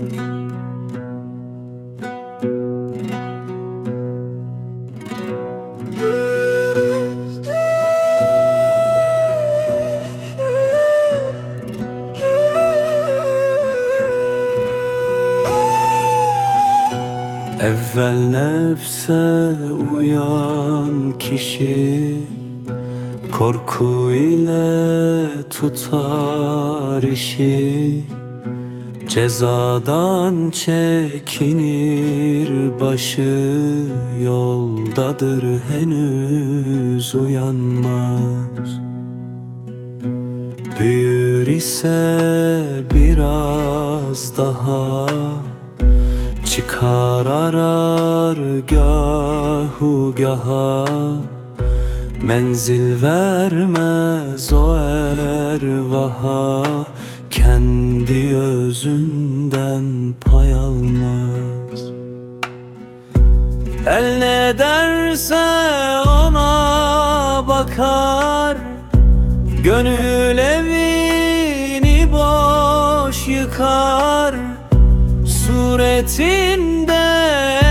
Evvel nefse uyan kişi Korku ile tutar işi Cezadan çekinir başı Yoldadır henüz uyanmaz. Büyür ise biraz daha Çıkar arar gahu gaha. Menzil vermez o ervaha Kendi özünden pay almaz. El ne derse ona bakar Gönül evini boş yıkar. Suretinde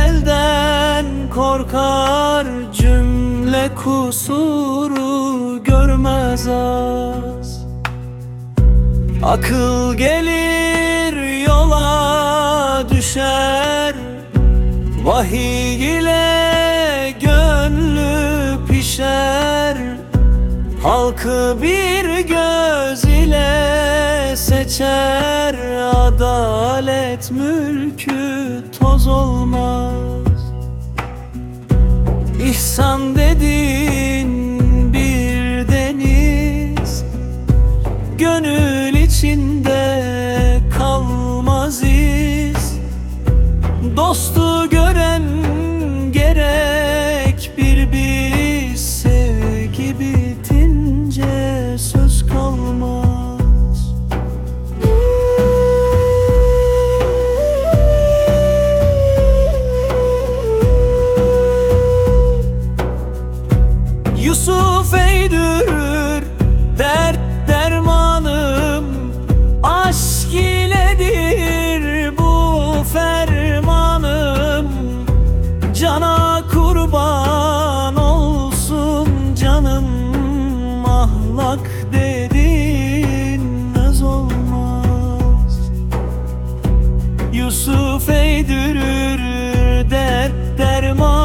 elden korkar Cümle kusuru görmez az Akıl gelir yola düşer. Vahiy ile gönlü pişer. Halkı bir göz ile seçer. Adalet mülkü toz olmaz. İhsan dedin içinde kalmaz iz. Dostu gören gerek bir biz. Sevgi bitince söz kalmaz. Yusuf eydür Ahlak dedin öz olmaz. Yusuf eydürür dert dermanım